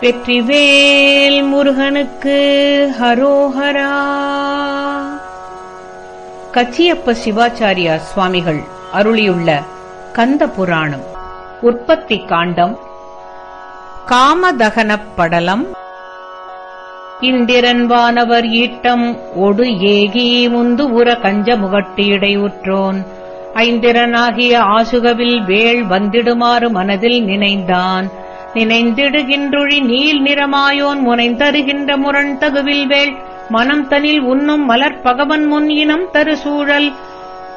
வெற்றிவேல் முருகனுக்கு ஹரோஹரா. கச்சியப்ப சிவாச்சாரியா சுவாமிகள் அருளியுள்ள கந்த புராணம் உற்பத்தி காண்டம் காமதகனப் படலம் இந்திரன் வானவர் ஈட்டம் ஒடு ஏகி முந்து உற கஞ்ச முகட்டியடை உற்றோன். ஐந்திரனாகிய ஆசுகவில் வேள் வந்திடுமாறு மனதில் நினைந்தான். நினைந்திடுகின்றொழி நீல் நிறமாயோன் முனைந்தருகின்ற முரண் தகுவில் வேள் மனம் தனில் உண்ணும் மலர் பகவன் முன் இனம் தரு சூழல்.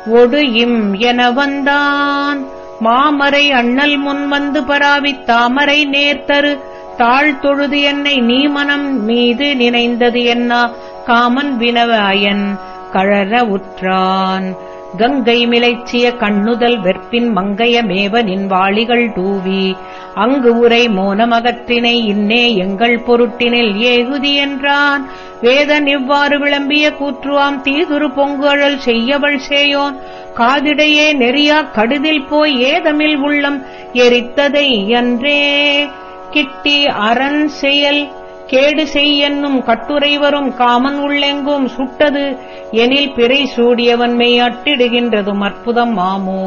ஒடு இம் என வந்தான். மாமரை அண்ணல் முன் வந்து பராவித் தாமரை நேர்த்தரு தாழ் தொழுது என்னை நீ மனம் மீது நினைந்தது என்ன? காமன் வினவ அயன் கழற உற்றான். கங்கை மிளைச்சிய கண்ணுதல் வெற்பின் மங்கைய மேவ வாளிகள் தூவி அங்கு உரை மோனமகற்றினை இன்னே எங்கள் பொருட்டினில் ஏகுதி என்றான். வேதன் இவ்வாறு விளம்பிய கூற்றுவாம் தீதுரு பொங்குழல் செய்யவள் சேயோன். காதிடையே நெறியா கடுதில் போய் ஏதமில் உள்ளம் எரித்ததை என்றே கிட்டி அரண் செயல் கேடு செய்யென்னும் கட்டுரை வரும் காமன் உள்ளெங்கும் சுட்டது. எனில் பிறை சூடியவன்மை அட்டிடுகின்றதும் அற்புதம் ஆமோ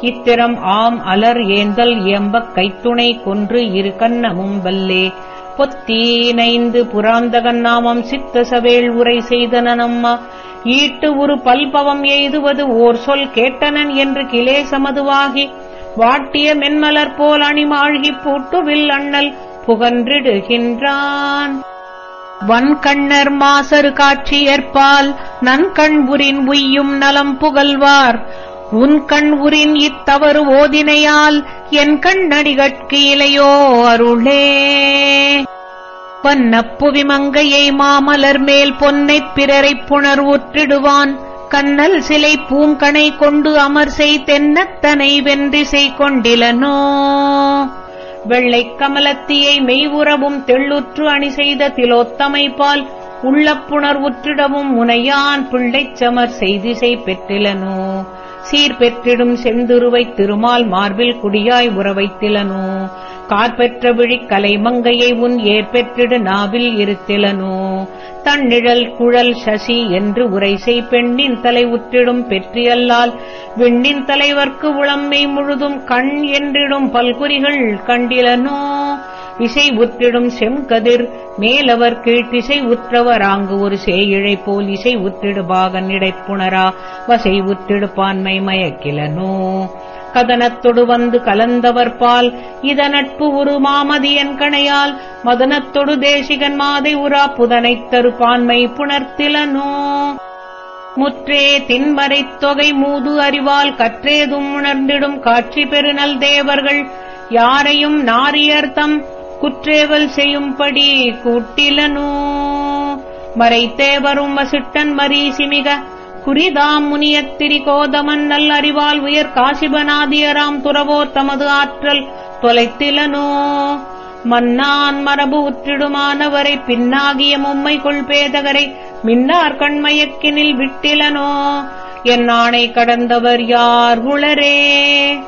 இத்திரம் ஆம் அலர் ஏந்தல் எம்பக் கைத்துணை கொன்று இரு கண்ணமும் வல்லே. பொத்தீனைந்து புராந்தகன் நாமம் சித்த சவேள் உரை செய்தனம்மா ஈட்டு ஒரு பல்பவம் எய்துவது ஓர் சொல் கேட்டனன் என்று கிளேசமதுவாகி வாட்டிய மென்மலர் போல் அணிமாழ்கிப் பூட்டுவில் அண்ணல் புகன்றிடுகின்றான். வன்கண்ணர் மாசரு காட்சியற்பால் நன்கண்புரின் உய்யும் நலம் புகழ்வார். உன்கண் உரின் இத்தவறு ஓதினையால் என் கண்ணடிகட்கு இலையோ அருளே. பன்னப்புவி மங்கையை மாமலர் மேல் பொன்னைப் பிறரைப் புணர்வுற்றிடுவான் கண்ணல் சிலை பூங்கனை கொண்டு அமர் செய் தென்னத்தனை வென்றிசை கொண்டிலனோ. வெள்ளைக் கமலத்தியை மெய்வுறவும் தெள்ளுற்று அணி செய்த திலோத்தமைப்பால் உள்ளப்புணர்வுற்றிடவும் முனையான் பிள்ளைச் சமர் செய்திசை பெற்றிலனோ? சீர் பெற்றிடும் செந்துருவைத் திருமால் மார்பில் குடியாய் உறவைத்திலனோ? கார்பெற்ற விழிக் கலைமங்கையை உன் ஏற்பெற்றிடு நாவில் இருத்திலனோ? தன்னிழல் குழல் சசி என்று உரைசை பெண்ணின் தலை உற்றிடும் பெற்றியல்லால். விண்ணின் தலைவர்க்கு உளம்மை முழுதும் கண் என்றிடும் பல்குறிகள் கண்டிலனோ. இசை உற்றிடும் செம்கதிர் மேலவர் கீழ்த்திசை உற்றவர். ஆங்கு ஒரு சேயிழை போல் இசை உற்றிடு பாகன் இடைப்புணரா. வசை உற்றிடு பான்மை மயக்கிலனோ. கதனத்தொடு வந்து கலந்தவர்பால் இத நட்பு உரு மாமதியன் கணையால். மதனத்தொடு தேசிகன் மாதை உரா புதனைத் தரு பான்மை புணர்த்திலனோ. முற்றே தின்மறைத் தொகை மூது அறிவால் கற்றேதும் உணர்ந்திடும் காட்சி பெருநல் தேவர்கள். யாரையும் நாரியர்த்தம் குற்றேவல் செய்யும்படி கூட்டிலனோ. மறைத்தேவரும் வசிட்டன் மரீசிமிக குறிதாம் முனியத்திரி கோதமன் நல் அறிவால் உயர் காசிபநாதியராம் துறவோ தமது ஆற்றல் தொலைத்திலனோ? மன்னான் மரபு உற்றிடுமானவரை பின்னாகிய மும்மை கொள்பேதகரை மின்னார் கண்மயக்கினில் விட்டிலனோ? என் ஆணை கடந்தவர் யார் உளரே?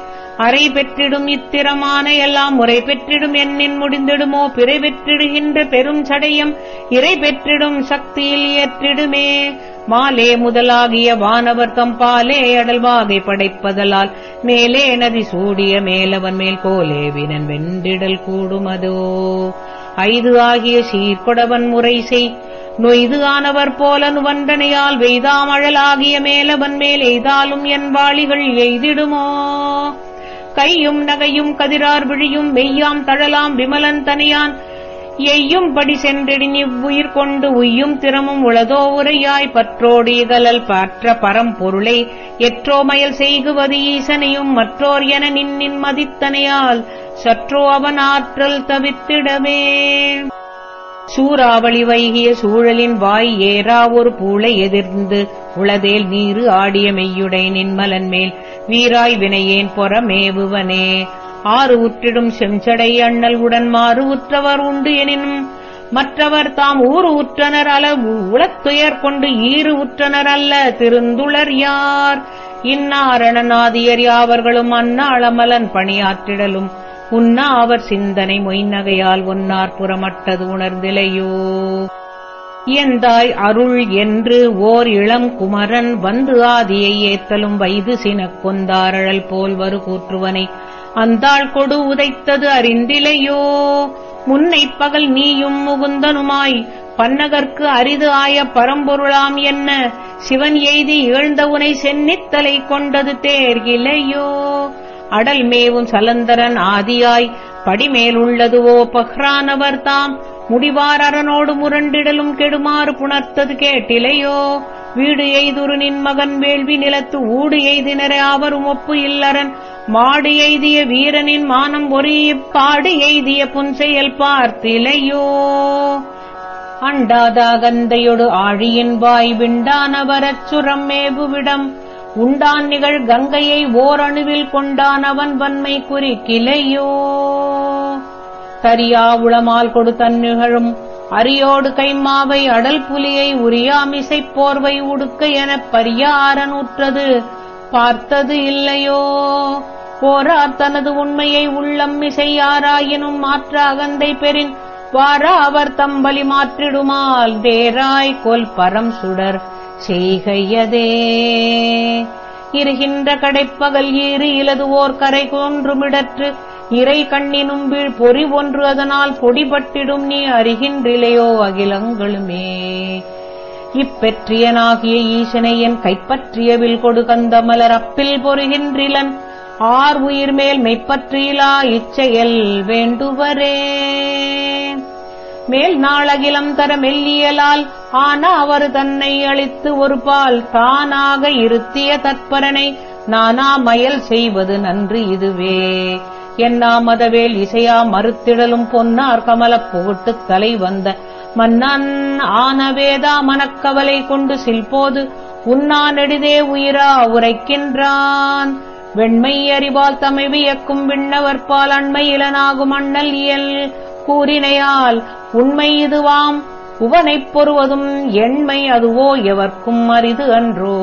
அறை பெற்றிடும் இத்திரமான எல்லாம் முறை பெற்றிடும் எண்ணின் முடிந்திடுமோ? பிறை பெற்றிடுகின்ற பெரும் சடையம் இறை பெற்றிடும் சக்தியில் ஏற்றிடுமே. மாலே முதலாகிய வானவர் தம்பாலே அடல்வாகை படைப்பதலால். மேலே நதி சூடிய மேலவன் மேல் கோலே வினன் வெண்டிடல் கூடுமதோ ஐது ஆகிய சீர்கொடவன் முறை செய். நொய்து ஆனவர் போல நுவண்டனையால் வெய்தாமழலாகிய மேலவன் மேல் எய்தாலும் என் வாளிகள் எய்திடுமோ? கையும் நகையும் கதிரார் விழியும் மெய்யாம் தழலாம் விமலன் தனியான். எய்யும் படி சென்றிடின் இவ்வுயிர் கொண்டு உய்யும் திறமும் உளதோ உரையாய் பற்றோடு இகலல் பற்ற பரம்பொருளை எற்றோமயல் செய்குவது ஈசனையும் மற்றோர் என நின்னின் மதித்தனையால். சற்றோ அவன் ஆற்றல் தவித்திடவே. சூறாவளி வைகிய சூழலின் வாய் ஏறா ஒரு பூளை எதிர்ந்து உளதேல் நீரு ஆடிய மெய்யுடை நின்மலன் மேல். வீராய் வினையேன் பொறமேவுவனே. ஆறு உற்றிடும் செஞ்சடை அண்ணல் உடன் மாறு உற்றவர் உண்டு எனினும் மற்றவர் தாம் ஊறு உற்றனர் அள உளத்துயர் கொண்டு ஈறு உற்றனர் அல்ல திருந்துளர் யார்? இன்னாரணநாதியர் யாவர்களும் அன்னாளமலன் பணியாற்றிடலும். உன்னா அவர் சிந்தனை மொய்நகையால் ஒன்னார் புறமட்டது உணர்ந்திலையோ. இயந்தாய் அருள் என்று ஓர் இளம் குமரன் வந்து ஆதியை ஏத்தலும் வைது சினக் கொந்தாரழல் போல் வரு கூற்றுவனை. அந்தாள் கொடு உதைத்தது அறிந்திலையோ. முன்னை பகல் நீயும் முகுந்தனுமாய். பன்னகர்க்கு அரிது ஆய பரம்பொருளாம் என்ன. சிவன் எய்தி இகழ்ந்த உனை சென்னித்தலை கொண்டது தேர்கிலையோ அடல் மேவும் சலந்தரன் ஆதியாய். படிமேலுள்ளதுவோ பஹ்ரானவர் தாம். முடிவார் அரணோடு முரண்டிடலும் கெடுமாறு புணர்த்தது கேட்டிலையோ. வீடு எய்துரு நின் மகன் வேள்வி நிலத்து ஊடு எய்தினரே அவரும் ஒப்பு இல்லரன் மாடு எய்திய வீரனின் மானம் ஒரு இப்பாடு எய்திய புன்செயல் பார்த்திலையோ. அண்டாதாகந்தையொடு ஆழியின் வாய் விண்டானவரச் சுரம் மேபுவிடம் உண்டான் நிகழ் கங்கையை ஓரணுவில் கொண்டானவன் வன்மை குறிக்கிலையோ தரியா உளமால் கொடுத்தன் நிகழும் அரியோடு கைமாவை அடல் புலியை உரியாமிசை போர்வை உடுக்க எனப் பரியாரன் உற்றது பார்த்தது இல்லையோ. போரார் தனது உண்மையை உள்ளம் இசையாராயினும் மாற்ற அகந்தை பெறின். வாரா அவர் தம்பலி மாற்றிடுமால் தேராய் கொல் பரம் சுடர். செய்கையதே. இருகின்ற கடைப்பகல் ஈறு ஓர் கரை கொன்றுமிடற்று இறை கண்ணினும் வீழ் பொறி ஒன்று அதனால் பொடிபட்டிடும் நீ அறிகின்றிலையோ அகிலங்களுமே. இப்பெற்றியனாகிய ஈசனை என் கைப்பற்றியவில் கொடு கந்த மலர் அப்பில் பொறுகின்றிலன் ஆர் உயிர் மேல் மெய்ப்பற்றியிலா இச்செயல் வேண்டுவரே. மேல் நாளகிலம் தர மெல்லியலால் ஆன அவர் தன்னை அளித்து ஒரு பால் தானாக இருத்திய தற்பரனை நானா மயல் செய்வது நன்று இதுவே. என்னா மதவேல் இசையா மறுத்திடலும் பொன்னார் கமலப் புகட்டுத் தலை வந்த மன்னன் ஆனவேதா மனக்கவலை கொண்டு சில்போது உன்னா நெடிதே உயிரா உரைக்கின்றான். வெண்மை அறிவால் தமை வியக்கும் விண்ணவர்பால் அண்மை இலனாகும் அண்ணல் இயல் கூறினையால் உண்மை இதுவாம். உவனைப் பொறுவதும் எண்மை அதுவோ எவர்க்கும் அரிது அன்றோ?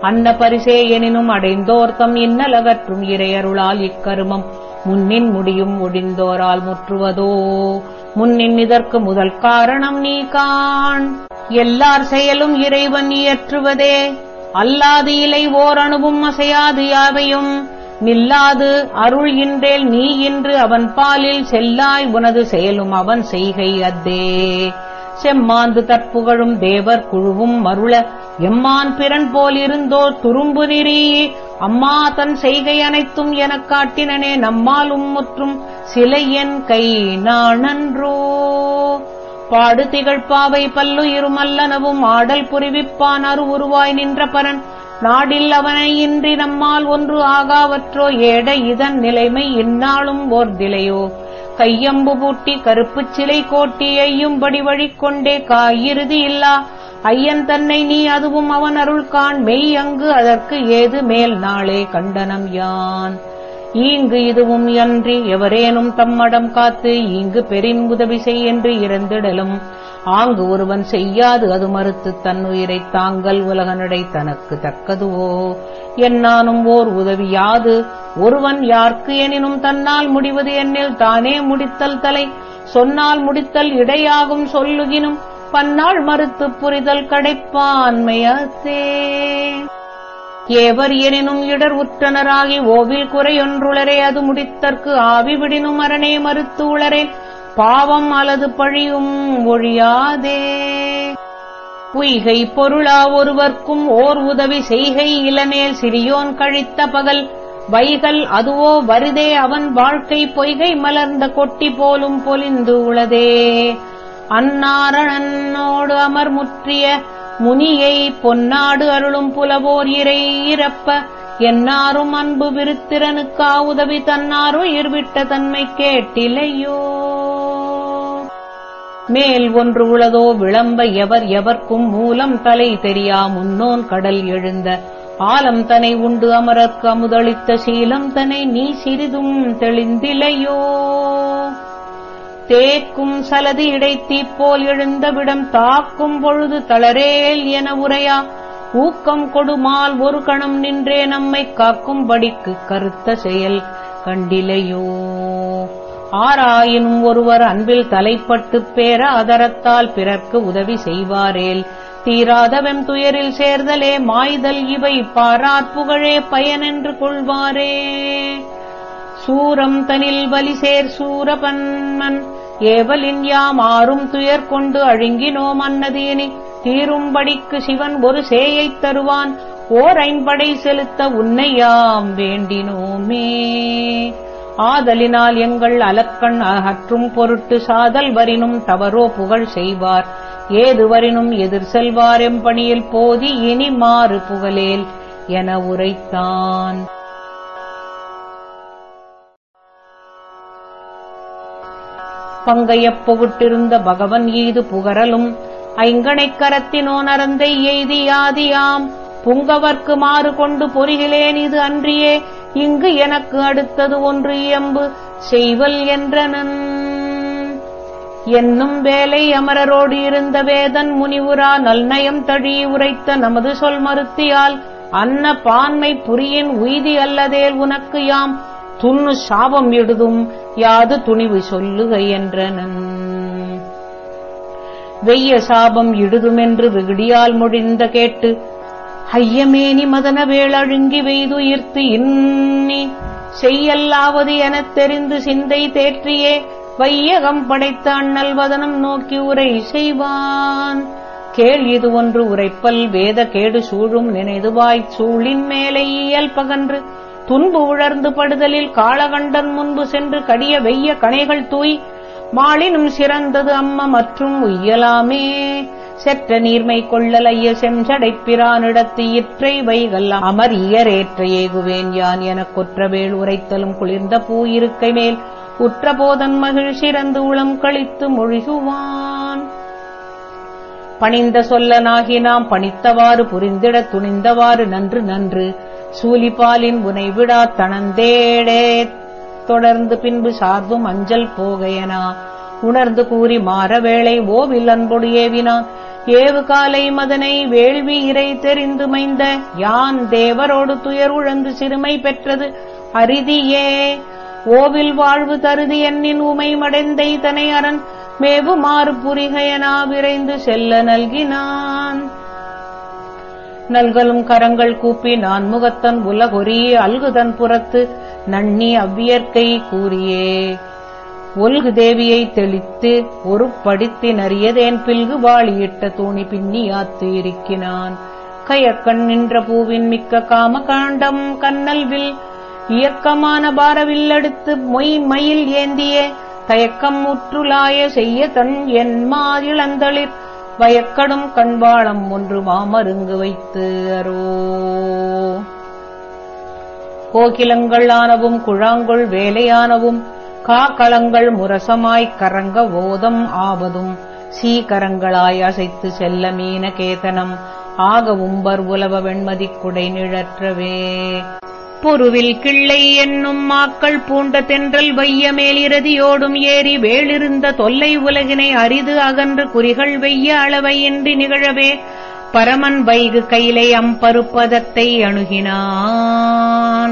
அன்ன பரிசே எனினும் அடைந்தோர்த்தம் இன்னலகற்றும் இறையருளால் இக்கருமம் முன்னின் முடியும் முடிந்தோரால் முற்றுவதோ? முன்னின் இதற்கு முதல் காரணம் நீ காண். எல்லார் செயலும் இறைவன் இயற்றுவதே. அல்லாது இலை ஓரணுவும் அசையாது யாவையும். நில்லாது அருள் இன்றேல் நீ இன்று அவன் பாலில் செல்லாய் உனது செயலும் அவன் செய்கை அத்தே. செம்மாந்து தற்புகழும் தேவர் குழுவும் மருள எம்மான் பிறன் போலிருந்தோர் துரும்பு நெறி அம்மா தன் செய்கை அனைத்தும் எனக் காட்டினனே நம்மாலும் முற்றும் சிலை என் கை நாணன்றோ. பாடு திகழ்பாவை பல்லுயிருமல்லனவும் ஆடல் புரிவிப்பான் அரு உருவாய் நின்ற பரன். நாடில் அவனை இன்றி நம்மால் ஒன்று ஆகாவற்றோ ஏட இதன் நிலைமை இந்நாளும் ஓர்திலையோ கையம்பு பூட்டி கருப்புச் சிலை கோட்டி ஐயும்படி வழிக்கொண்டே காயிறுதி இல்லா. ஐயன் தன்னை நீ அதுவும் அவன் அருள் காண். மெய் அங்கு அதற்கு ஏது மேல் நாளே கண்டனம் யான். ஈங்கு இதுவும் அன்றி எவரேனும் தம்மடம் காத்து ஈங்கு பெரின் உதவி செய் என்று இறந்திடலும் ஆங்கு ஒருவன் செய்யாது அது மறுத்து தன்னுயிரைத் தாங்கள் உலகனடை தனக்கு தக்கதுவோ? என்னானும் ஓர் உதவியாது. ஒருவன் யார்க்கு எனினும் தன்னால் முடிவது என்னில் தானே முடித்தல் தலை. சொன்னால் முடித்தல் இடையாகும் சொல்லுகினும் பன்னாள் மறுத்து புரிதல் கடைப்பான்மையத்தே. ஏவர் எனினும் இடர் உற்றனராகி ஓவில் குறையொன்றுளரே அது முடித்தற்கு ஆவி விடினும் அரணே மறுத்து உளரே பாவம் அல்லது பழியும் ஒழியாதே. பொய்கை பொருளா ஒருவர்க்கும் ஓர் உதவி செய்கை இளநேல் சிறியோன் கழித்த பகல். வைகல் அதுவோ வருதே அவன் வாழ்க்கை பொய்கை மலர்ந்த கொட்டி போலும் பொலிந்து உளதே. அன்னாரணன்னோடு அமர் முற்றிய முனியை பொன்னாடு அருளும் புலவோர் இறை இறப்ப. என்னாரும் அன்பு விருத்திரனுக்கா உதவி தன்னாரோ இருவிட்ட தன்மை கேட்டிலையோ. மேல் ஒன்று உளதோ விளம்ப எவர் எவர்க்கும் மூலம் தலை தெரியா முன்னோன் கடல் எழுந்த. ஆலம் தனை உண்டு அமரர்க்கு அமுதளித்த சீலம் தனை நீ சிறிதும் தெளிந்திலையோ. தேக்கும் சலதி இடைத்தீப்போல் எழுந்த விடம் தாக்கும் பொழுது தளரேல் என உரையா. ஊக்கம் கொடுமால் ஒரு கணம் நின்றே நம்மை காக்கும்படிக்கு கருத்த செயல் கண்டிலையோ. ஆராயினும் ஒருவர் அன்பில் தலைப்பட்டுப் பேர அதரத்தால் பிறர்க்கு உதவி செய்வாரேல். தீராதவெம் துயரில் சேர்தலே மாய்தல் இவை பாராற்புகழே பயனென்று கொள்வாரே. சூரம் தனில் வலிசேர் சூரபன்மன் ஏவலின் யாம் ஆறும் துயர் கொண்டு அழுங்கினோம் அன்னதேனி தீரும்படிக்கு சிவன் ஒரு சேயைத் தருவான் ஓர் ஐம்படை செலுத்த உன்னையாம் வேண்டினோமே. ஆதலினால் எங்கள் அலக்கண் அகற்றும் பொருட்டு சாதல் வரினும் தவறோ புகழ் செய்வார். ஏது வரினும் எதிர் செல்வார் எம்பணியில் போதி இனி மாறு புகழேல் என உரைத்தான். பங்கையப் புகுட்டிருந்த பகவன் ஈது புகரலும் ஐங்கணைக் கரத்தினோ நரந்தை எய்தியாதியாம் புங்கவர்க்கு மாறு கொண்டு பொறிகளேன் இது அன்றியே. இங்கு எனக்கு அடுத்தது ஒன்று இயம்பு. செய்வல் என்றனன். என்னும் வேலை அமரரோடு இருந்த வேதன் முனிவுரா நல்நயம் தழி உரைத்த நமது சொல் மறுத்தியால் அன்ன பான்மை புரியின் உய்தி அல்லதேல் உனக்கு யாம். துண்ணு சாபம் இடுதும் யாது துணிவு சொல்லுக என்றனன். வெய்ய சாபம் இடுதுமென்று வெகுடியால் முடிந்த கேட்டு ஐயமேனி மதன வேளழுங்கி வெய்துயிர்த்து இன்னி. செய்யல்லாவது எனத் தெரிந்து சிந்தை தேற்றியே வையகம் படைத்த அண்ணல் வதனம் நோக்கி உரை செய்வான். கேள் இது ஒன்று உரைப்பல் வேத கேடு சூழும் நினைதுவாய்ச் சூழின் மேலே இயல் பகன்று. துன்பு உழர்ந்து படுதலில் காளகண்டன் முன்பு சென்று கடிய வெய்ய கணைகள் தூய். மாளினும் சிறந்தது அம்ம மற்றும் உய்யலாமே. செற்ற நீர்மை கொள்ளலைய செஞ்சடைப்பிரானிடத்து இற்றை வைகல் அமர் இயரேற்ற ஏகுவேன் யான் எனக் கொற்றவேள் உரைத்தலும் குளிர்ந்த பூ இருக்கை மேல். உற்றபோதன் மகிழ் சிறந்து உளம் கழித்து மொழிகுவான் பணிந்த சொல்லனாகி நாம் பணித்தவாறு புரிந்திட துணிந்தவாறு நன்று நன்று. சூலிபாலின் உனைவிடா தனந்தேடே தொடர்ந்து பின்பு சார்பும் அஞ்சல் போகையனா. உணர்ந்து கூறி மாறவேளை ஓவில் அன்பொடு ஏவினான் ஏவு காலை மதனை வேள்வி இறை தெரிந்து மைந்த யான் தேவரோடு துயர் உழந்து சிறுமை பெற்றது. அரிதியே ஓவில் வாழ்வு தருதி என்னின் உமை மடைந்தை தனை அரண். மேவுமாறு புரிகையனா விரைந்து செல்ல நல்கினான். நல்கலும் கரங்கள் கூப்பி நான் முகத்தன் உலகொரிய அல்குதன் புறத்து. நன்னி அவ்வியற்கை கூறியே ஒல்கு தேவியை தெளித்து ஒரு படித்தி நறியதேன் பில்கு வாளியிட்ட தூணி பின்னியாத்து இருக்கினான் கயக்கண் நின்ற பூவின் மிக்க காம காண்டம் கண்ணல்வில் இயக்கமான பாரவில் அடுத்து மொய் மயில் ஏந்திய தயக்கம் முற்றுலாய செய்ய தன் என் மாதிளந்தளிர் வயக்கடும் கண்வாளம் ஒன்று மாமருங்கு வைத்து அரோ கோகிலங்கள் ஆனவும் குழாங்குள் வேலையானவும் காக்களங்கள் முரசமாய்க் கரங்க ஓதம் ஆவதும். சீகரங்களாய் அசைத்து செல்ல மீன கேதனம் ஆக உம்பர் உலவ வெண்மதிக் குடை நிழற்றவே. பொருவில் கிள்ளை என்னும் மாக்கள் பூண்ட தென்றல் வைய மேலிரதியோடும் ஏறி வேளிருந்த தொல்லை உலகினை அரிது அகன்று குறிகள் வெய்ய அளவையின்றி நிகழவே. பரமன் வைகு கையிலை அம்பருப்பதத்தை அணுகினான்.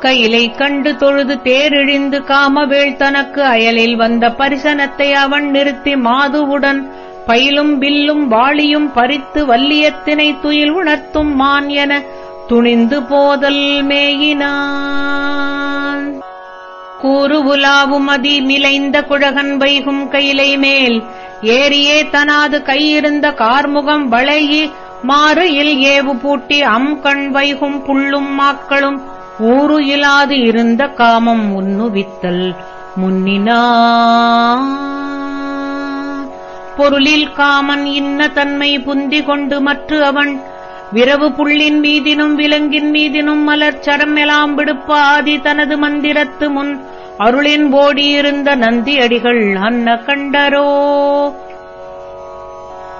கையிலை கண்டு தொழுது தேரிழிந்து காமவேள் தனக்கு அயலில் வந்த பரிசனத்தை அவன் நிறுத்தி மாதுவுடன் பயிலும் வில்லும் வாளியும் பறித்து வல்லியத்தினை துயில் உணர்த்தும் மான் என துணிந்து போதல் மேயினான். கூறுவுலாவும் அதி மிலைந்த குழகன் வைகும் கையிலை மேல் ஏறியே தனாது கையிருந்த கார்முகம் வளையி மாறு இல் ஏவு பூட்டி அம் கண் வைகும் புள்ளும் மாக்களும் ஊறு இலாது இருந்த காமம் உண்ணுவித்தல் முன்னினா. பொருளில் காமன் இன்ன தன்மை புந்தி கொண்டு மற்று அவன். விரவு புள்ளின் மீதினும் விலங்கின் மீதினும் மலர் சரம் எலாம் விடுப்பாதி தனது மந்திரத்து முன். அருளின் ஓடியிருந்த நந்தி அடிகள் அன்ன கண்டரோ.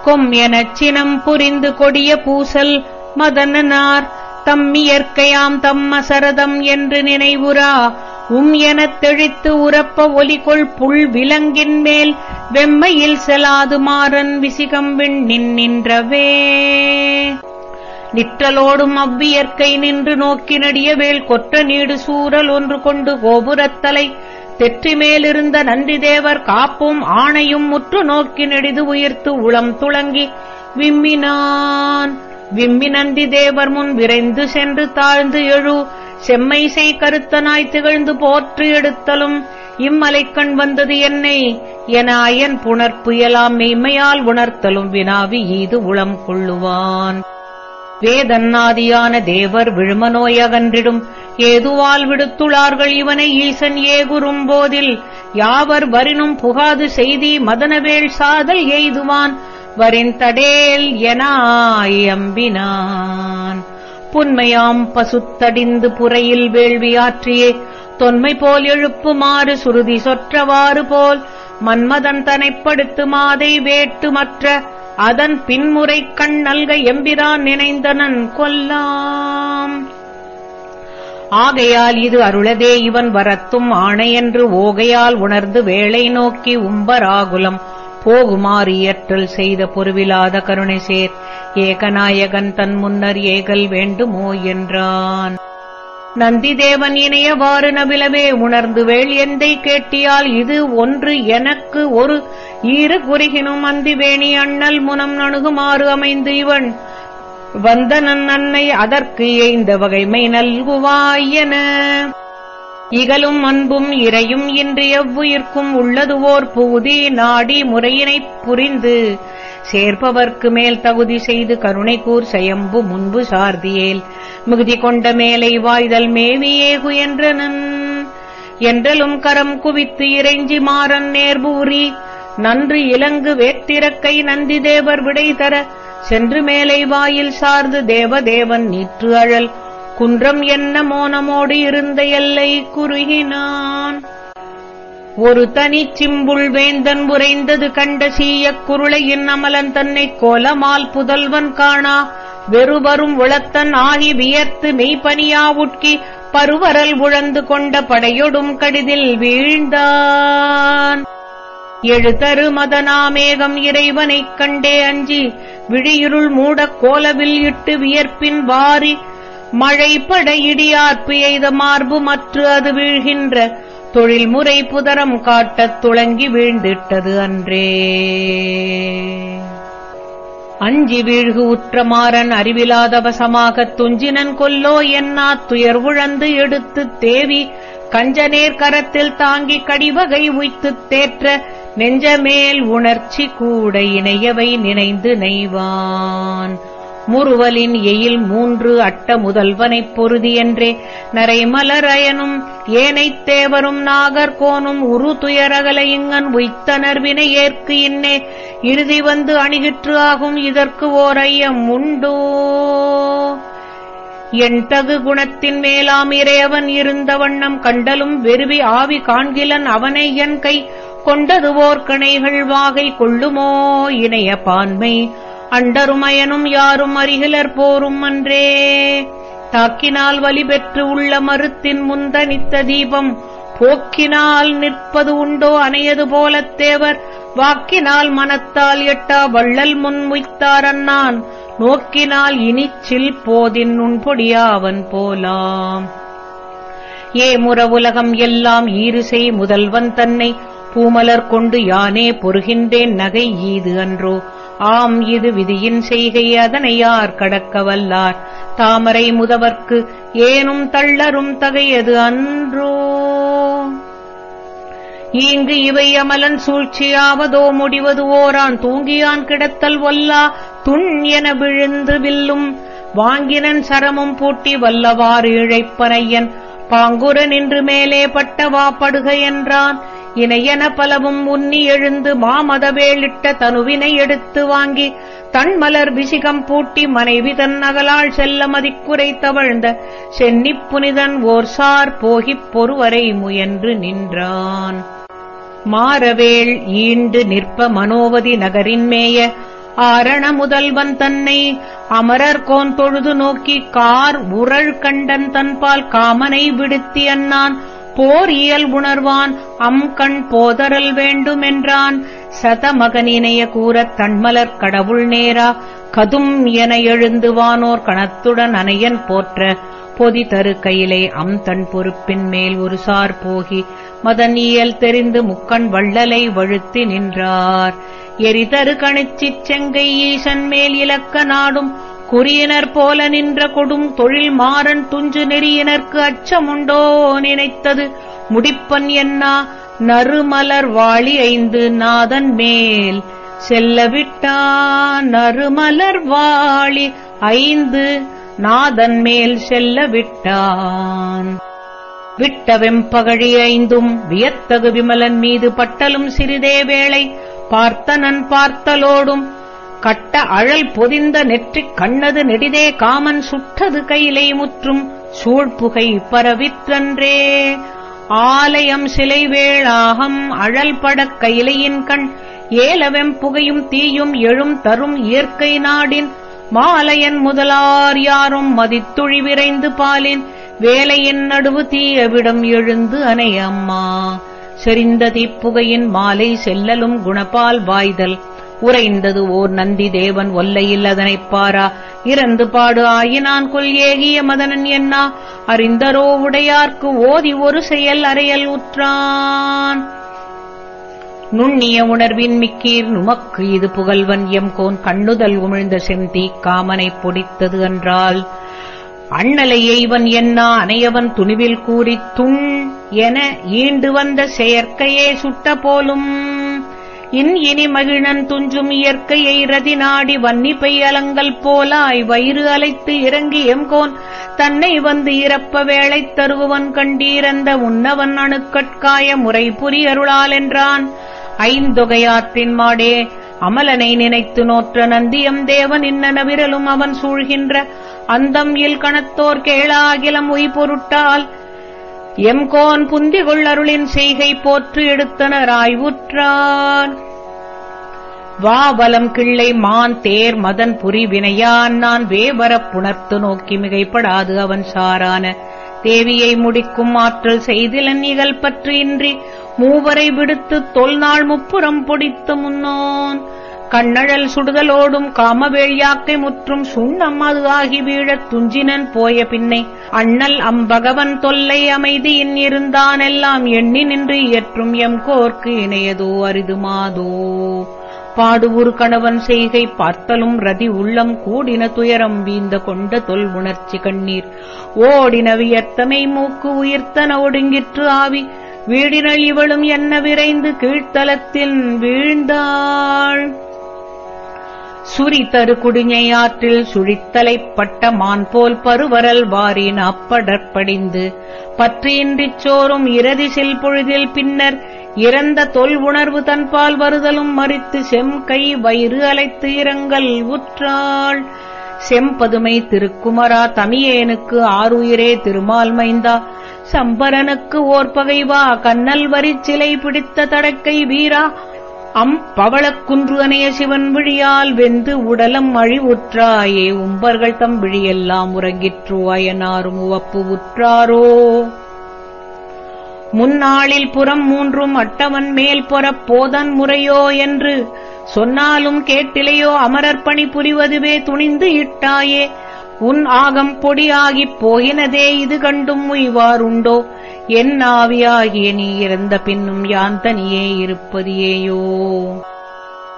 கொம் எனச் சினம் புரிந்து கொடிய பூசல் மதனனார். தம்மியற்கையாம் தம்மசரதம் என்று நினைவுரா உம் எனத் தெழித்து உரப்ப ஒலிகொள் புல் விலங்கின் மேல். வெம்மையில் செலாது மாறன் விசிகம்பின் நின்றவே. நிற்றலோடும் அவ்வியற்கை நின்று நோக்கி நடிய வேள் கொற்ற நீடு சூரல் ஒன்று கொண்டு கோபுரத்தலை தெற்றி மேலிருந்த நந்திதேவர் காப்பும் ஆணையும் முற்று நோக்கி நெடிது உயிர்த்து உளம் துளங்கி. விம்மினான். விம்மி நந்தி தேவர் முன் விரைந்து சென்று தாழ்ந்து எழு. செம்மை செய் கருத்தனாய் திகழ்ந்து போற்று எடுத்தலும். இம்மலைக்கண் வந்தது என்னை. என அயன் புணர்ப்புயலாம் மெய்மையால் உணர்த்தலும் வினாவி ஈது உளம் கொள்ளுவான். வேதன்னாதியான தேவர் விழுமநோயகன்றிடும் ஏதுவால் விடுத்துளார்கள் இவனை ஈசன் ஏகுறும் போதில். யாவர் வரினும் புகாது செய்தி மதனவேள் சாதல் எய்துவான். வரிந்தடேல் என அம்பினான். புன்மையாம் பசுத்தடிந்து புறையில் வேள்வியாற்றியே தொன்மை போல் எழுப்புமாறு சுருதி சொற்றவாறு போல் மன்மதன் தனைப்படுத்து மாதை வேட்டு மற்ற அதன் பின்முறை கண் நல்க எம்பிரான் நினைந்தனன் கொல்லாம். ஆகையால் இது அருளதே இவன் வரத்தும் ஆணையென்று ஓகையால் உணர்ந்து வேளை நோக்கி உம்பராகுலம். போகுமாறு இயற்றல் செய்த பொருவிலாத கருணை சேர். ஏகநாயகன் தன் முன்னர் ஏகல் வேண்டுமோ என்றான். நந்திதேவன் இணையவாறு நபிலவே உணர்ந்து வேள் எந்தை கேட்டியால் இது ஒன்று எனக்கு ஒரு. ஈறு குறுகினும் அந்திவேணி அண்ணல் முனம் நணுகுமாறு அமைந்து இவன். வந்தனன் அன்னை அதற்கு எய்ந்த வகைமை நல்குவாயன இகலும் அன்பும் இறையும் இன்று எவ்வுயிர்க்கும் உள்ளதுவோர் புகுதி நாடி முறையினைப் புரிந்து. சேர்ப்பவர்க்கு மேல் தகுதி செய்து கருணை கூர் செயம்பு முன்பு சார்தியேல். மிகுதி கொண்ட மேலை வாய்தல் மேவியேகு என்றனன். என்றலும் கரம் குவித்து இறைஞ்சி மாறன் நேர்பூரி நன்று இலங்கு வேத்திரக்கை நந்தி தேவர் விடை தர. சென்று மேலை வாயில் சார்ந்து தேவதேவன் நீற்று அழல். குன்றம் என்ன மோனமோடு இருந்த எல்லை குறுகினான். ஒரு தனிச் சிம்புள் வேந்தன் உறைந்தது கண்ட சீயக் குருளையின் அமலன் தன்னை கோலமால் புதல்வன் காணா. வெறுவரும் உளத்தன் ஆகி வியர்த்து மெய்ப்பனியா உட்கி பருவரல் உழந்து கொண்ட படையொடும் கடிதில் வீழ்ந்தான். எழுதரு மதனாமேகம் இறைவனைக் கண்டே அஞ்சி விழியிருள் மூடக் கோலவில் இட்டு வியர்ப்பின் வாரி மழைப்பட இடியார் எய்த மார்பு மற்று அது வீழ்கின்ற. தொழில்முறை புதரம் காட்டத் துளங்கி வீழ்ந்திட்டது அன்றே. அஞ்சி வீழ்கு உற்றமாறன் அறிவிலாதவசமாகத் துஞ்சினன் கொல்லோ என்னா துயர் உழந்து எடுத்துத் தேவி. கஞ்சநேர் கரத்தில் தாங்கி கடிவகை உய்த்துத் தேற்ற நெஞ்சமேல் உணர்ச்சி கூட இணையவை நினைந்து நெய்வான். முறுவலின் எயில் மூன்று அட்ட முதல்வனைப் பொருதி என்றே. நரைமலரயனும் ஏனைத் தேவரும் நாகர்கோனும் உரு துயரகல இங்கன் உய்த்தனர் வினை ஏற்கு இன்னே. இறுதி வந்து அணிகிற்று ஆகும் இதற்கு ஓர் ஐயம் உண்டோ. என் தகு குணத்தின் மேலாம் இறையவன் இருந்த வண்ணம் கண்டலும் வெறுவி ஆவி காண்கிலன் அவனை என் கை கொண்டதுவோர் கிணைகள் வாகை கொள்ளுமோ இணைய பான்மை. அண்டருமயனும் யாரும் அருகிலர் போரும் அன்றே. தாக்கினால் வலி பெற்று உள்ள மறுத்தின் முந்தனித்த தீபம் போக்கினால் நிற்பது உண்டோ அணையது போலத் தேவர் வாக்கினால் மனத்தால் எட்டா வள்ளல் முன் முய்த்தார் நோக்கினால் இனிச்சில் போதின் நுண்பொடியாவன் போலாம். ஏ முரவுலகம் உலகம் எல்லாம் ஈறுசெய் முதல்வன் தன்னை பூமலர் கொண்டு யானே பொறுகின்றேன் நகை ஈது அன்றோ. ஆம் இது விதியின் செய்கை அதனை யார் கடக்க வல்லார்? தாமரை முதவர்க்கு ஏனும் தள்ளரும் தகையது அன்றோ? ஈங்கு இவை அமலன் சூழ்ச்சியாவதோ முடிவது ஓரான் தூங்கியான் கிடத்தல் வல்லா? துண் என விழுந்து வில்லும் வாங்கினன் சரமும் பூட்டி வல்லவாறு இழைப்பனையன். பாங்குர நின்று மேலே பட்டவா படுக என்றான். இணையன பலவும் உன்னி எழுந்து மாமதவேளிட்ட தனுவினை எடுத்து வாங்கி தன்மலர் விசிகம் பூட்டி மனைவி தன் அகலால் செல்ல மதிக்குறை தவழ்ந்த சென்னிப் புனிதன் ஓர்சார் போகிப் பொறுவரை முயன்று நின்றான். மாறவேள் ஈண்டு நிற்ப மனோவதி நகரின் மேய ஆரண முதல்வன் தன்னை அமரர் கோன் தொழுது நோக்கி கார் உரள் கண்டன் தன்பால் காமனை விடுத்தி அன்னான். போர் இயல்புணர்வான் அம் கண் போதரல் வேண்டுமென்றான் சதமகனினைய கூறத் தன்மலர் கடவுள் நேரா. கதும் என எழுந்து வானோர் கணத்துடன் அனையன் போற்ற. பொதி தரு கையிலே அம் தன் பொறுப்பின் மேல் ஒரு சார் போகி. மதன் இயல் தெரிந்து முக்கண் வள்ளலை வழுத்தி நின்றார். எரிதரு கணிச்சிச் செங்கை ஈசன் மேல் இலக்க நாடும். குறியினர் போல நின்ற கொடும் தொழில் மாறன் துஞ்சு நெறியினர்க்கு அச்சமுண்டோ நினைத்தது. முடிப்பன் என்னா? நறுமலர் வாளி ஐந்து நாதன் மேல். செல்லவிட்டான் நறுமலர் வாளி ஐந்து நாதன் மேல் செல்ல விட்டான். விட்ட வெம்பகழி ஐந்தும் வியத்தகு விமலன் மீது பட்டலும் சிறிதே வேளை. பார்த்தனன் பார்த்தலோடும் கட்ட அழல் பொதிந்த நெற்றிக் கண்ணது நெடிதே காமன் சுட்டது கையிலை முற்றும் சூழ்புகை பரவிற்றன்றே. ஆலயம் சிலை வேளாகம் அழல் படக் கையிலையின் கண் ஏலவெம் புகையும் தீயும் எழும் தரும் இயற்கை நாடின் மாலையன் முதலார் யாரும் மதித்துழி விரைந்து பாலின் வேலையின் நடுவு தீயவிடம் எழுந்து அனை அம்மா செறிந்த தீப்புகையின் மாலை செல்லலும் குணபால் வாய்தல் உறைந்தது ஓர் நந்தி தேவன் ஒல்லையில் அதனைப் பாரா. இறந்து பாடு ஆயினான் கொல் ஏகிய மதனன் என்னா. அறிந்தரோ உடையார்க்கு ஓதி ஒரு செயல் அறையல் உற்றான் நுண்ணிய உணர்வின் மிக்கீர் நுமக்கு இது புகழ்வன் எம் கோன் கண்ணுதல் உமிழ்ந்த செந்தி காமனைப் பொடித்தது என்றால் அண்ணலை எய்வன் என்னா அனையவன் துணிவில் கூறித் துண் என ஈண்டு வந்த செயற்கையே சுட்ட போலும். இன் இனி மகிழன் துஞ்சும் இயற்கையை ரதி நாடி வன்னிப்பை அலங்கல் போலாய் வயிறு அலைத்து இறங்கி எம்கோன். தன்னை வந்து இறப்ப வேளைத் தருவன் கண்டீரந்த உன்னவன் அணுக்கட்காய முறை புரியருளால் என்றான். ஐந்தொகையாற்றின் மாடே அமலனை நினைத்து நோற்ற நந்தியம் தேவன் இன்னன விரலும் அவன் சூழ்கின்ற. அந்தம் இல் கணத்தோர் கேளாகிலம் உய் பொருட்டால் எம்கோன் புந்திகொள் அருளின் செய்கை போற்று எடுத்தனராய்வுற்றான் வாவலம் கிள்ளை மான் தேர் மதன் புரி வினையான் நான் வேவரப் புணர்த்து நோக்கி மிகைப்படாது அவன் சாரான. தேவியை முடிக்கும் ஆற்றல் செய்திலன் இகல் பற்று இன்றி மூவரை விடுத்து தொல்நாள் முப்புறம் பொடித்து முன்னோன். கண்ணழல் சுடுதலோடும் காமவேழியாக்கை முற்றும் சுண்ணம் அது ஆகி வீழத் துஞ்சினன் போய பின்னை. அண்ணல் அம்பகவன் தொல்லை அமைதியின் இருந்தானெல்லாம் எண்ணி நின்று இயற்றும் எம் கோர்க்கு இணையதோ அரிதுமாதோ. பாடுவுரு கணவன் செய்கை பார்த்தலும் ரதி உள்ளம் கூடின துயரம் வீந்த கொண்ட தொல் உணர்ச்சி கண்ணீர். ஓடின வியர்த்தமை மூக்கு உயிர்த்தன ஒடுங்கிற்று ஆவி. வீடினள் இவளும் என்ன விரைந்து கீழ்த்தலத்தில் வீழ்ந்தாள். சுரி தரு குடிஞையாற்றில் சுழித்தலைப்பட்ட மான் போல் பருவரல் வாரின் அப்படற்படிந்து பற்றியின்றிச் சோறும் இரதிசில் பொழுதில் பின்னர் இறந்த தொல் உணர்வு தன்பால் வருதலும் மறித்து செம்கை வயிறு அலைத்து இரங்கல் உற்றாள். செம்பதுமை திருக்குமரா தமியேனுக்கு ஆறுயிரே திருமால் மைந்தா சம்பரனுக்கு ஓர் பகைவா கண்ணல் வரிச் சிலை பிடித்த தடக்கை வீரா அம் பவளக்குன்று அணைய சிவன் விழியால் வெந்து உடலம் அழிவுற்றாயே உம்பர்கள் தம் விழியெல்லாம் உறங்கிற்று அயனாரும் உவப்பு உற்றாரோ? முன்னாளில் புறம் மூன்றும் அட்டவன் மேல் பொறப் போதன் முறையோ என்று சொன்னாலும் கேட்டிலையோ அமரர் பணி புரிவதுவே துணிந்து இட்டாயே உன் ஆகம் பொடியாகிப் போயினதே இது கண்டும் உய்வாருண்டோ? என் ஆவியாகிய நீ இறந்த பின்னும் யான் தனியே இருப்பது ஏயோ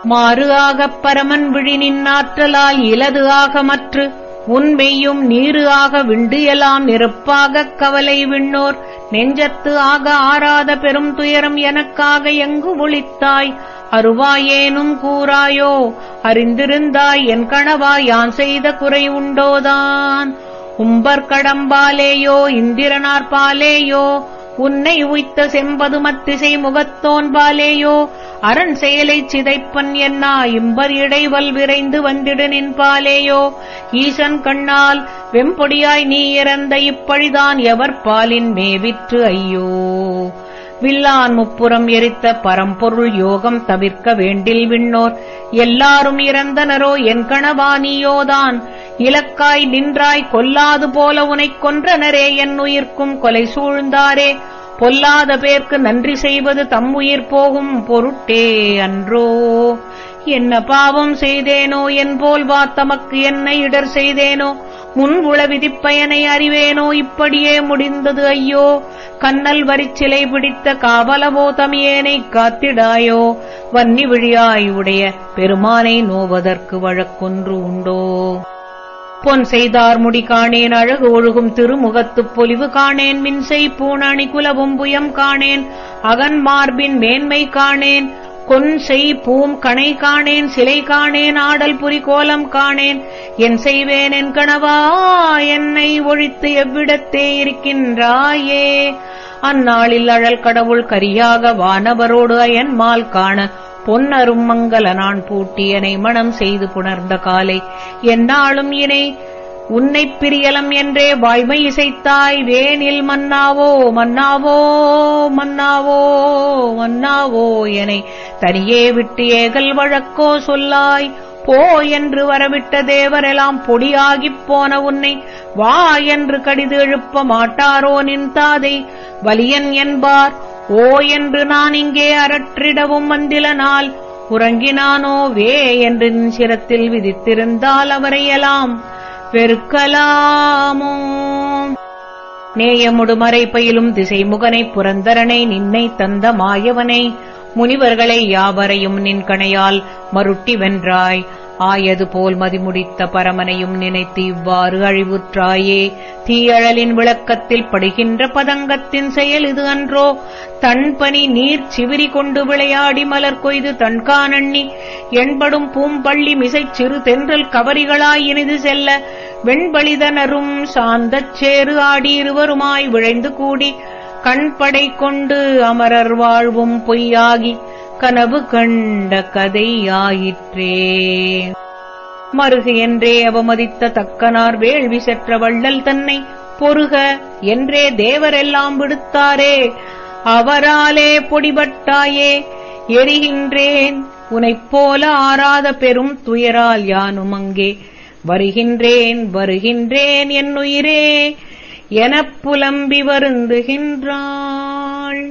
மாறு ஆகப் பரமன் விழி நின்னாற்றலால் இலது ஆக மற்று உன்மெய்யும் நீரு ஆக விண்டு எல்லாம் நெருப்பாகக் கவலை விண்ணோர். நெஞ்சத்து ஆக ஆறாத பெரும் துயரம் எனக்காக எங்கு ஒளித்தாய்? அருவாயேனும் கூறாயோ? அறிந்திருந்தாய் என் கணவா யான் செய்த குறை உண்டோதான்? உம்பர் கடம்பாலேயோ இந்திரனார்பாலேயோ உன்னை உய்த்த செம்பது மத்திசை முகத்தோன் பாலேயோ அரண் செயலைச் சிதைப்பன் என்னா இம்பர் இடைவல் விரைந்து வந்திடு நின்பாலேயோ ஈசன் கண்ணால் வெம்பொடியாய் நீ இறந்த இப்பழிதான் எவர் பாலின் மேவிற்று ஐயோ. வில்லான் முப்புறம் எரித்த பரம்பொருள் யோகம் தவிர்க்க வேண்டில் விண்ணோர். எல்லாரும் இறந்தனரோ என் கணவா நீயோதான் இலக்காய் நின்றாய் கொல்லாது போல உனைக் கொன்றனரே என் உயிர்க்கும் கொலை சூழ்ந்தாரே. பொல்லாத பேர்க்கு நன்றி செய்வது தம்முயிர் போகும் பொருட்டே அன்றோ. என்ன பாவம் செய்தேனோ என் போல் வா தமக்கு என்னை இடர் செய்தேனோ? முன்புள விதிப்பயனை அறிவேனோ? இப்படியே முடிந்தது ஐயோ. கண்ணல் வரிச்சிலை பிடித்த காவலவோ தமியேனை காத்திடாயோ? வன்னி விழியாய் உடைய பெருமானை நோவதற்கு வழக்கொன்று உண்டோ? பொன் செய்தார் முடி காணேன் அழகு ஒழுகும் திருமுகத்துப் பொலிவு காணேன் மின்சை பூணணி குலவும் புயம் காணேன் அகன் மார்பின் மேன்மை காணேன் கொன் செய் பூம் கணை காணேன் சிலை காணேன் ஆடல் புரி கோலம் காணேன். என் செய்வேன் என் கணவா என்னை ஒழித்து எவ்விடத்தே இருக்கின்றாயே. அந்நாளில் அழல் கடவுள் கரியாக வானவரோடு அயன்மால் காண பொன்னரும் மங்கல நான் பூட்டியனை மணம் செய்து புணர்ந்த காலை. என்னாலும் இணை உன்னைப் பிரியலம் என்றே வாய்மை இசைத்தாய். வேனில் மன்னாவோ மன்னாவோ மன்னாவோ மன்னாவோ எனை தனியே விட்டு ஏகல் வழக்கோ சொல்லாய். போ என்று வரவிட்ட தேவரெல்லாம் பொடியாகிப் போன உன்னை. வா என்று கடிது எழுப்ப மாட்டாரோ நின் தாதை. வலியன் என்பார் ஓ என்று நான் இங்கே அரற்றிடவும் வந்திலனால். உறங்கினானோ வே என்று சிரத்தில் விதித்திருந்தால் அவரையெல்லாம் வெறுக்கலாமோ நேயமுடு மறை பயிலும் திசைமுகனை புரந்தரனை நின்னை தந்த மாயவனை முனிவர்களை யாவரையும் நின் கணையால் மருட்டி வென்றாய். ஆயது போல் மதிமுடித்த பரமனையும் நினைத்து இவ்வாறு அழிவுற்றாயே. தீயழலின் விளக்கத்தில் படுகின்ற பதங்கத்தின் செயல் இது அன்றோ. தன்பனி நீர் சிவிரி கொண்டு விளையாடி மலர் கொய்து தன்கானண்ணி என்படும் பூம்பள்ளி மிசைச் சிறு தென்றல் கவரிகளாய் இனிது செல்ல. வெண்பளிதனரும் சாந்தச் சேறு ஆடி இருவருமாய் விழைந்து கூடி. கண்படை கொண்டு அமரர் வாழ்வும் பொய்யாகி. கனவு கண்ட கதையாயிற்றே. மருகு என்றே அவமதித்த தக்கனார் வேள்வி செற்ற வள்ளல் தன்னை பொருக என்றே தேவரெல்லாம் விடுத்தாரே. அவராலே பொடிபட்டாயே எரிகின்றேன். உனைப் போல ஆராத பெரும் துயரால் யானும் அங்கே வருகின்றேன் வருகின்றேன் என்னுயிரே. எனப் புலம்பி வருந்துகின்றாள்.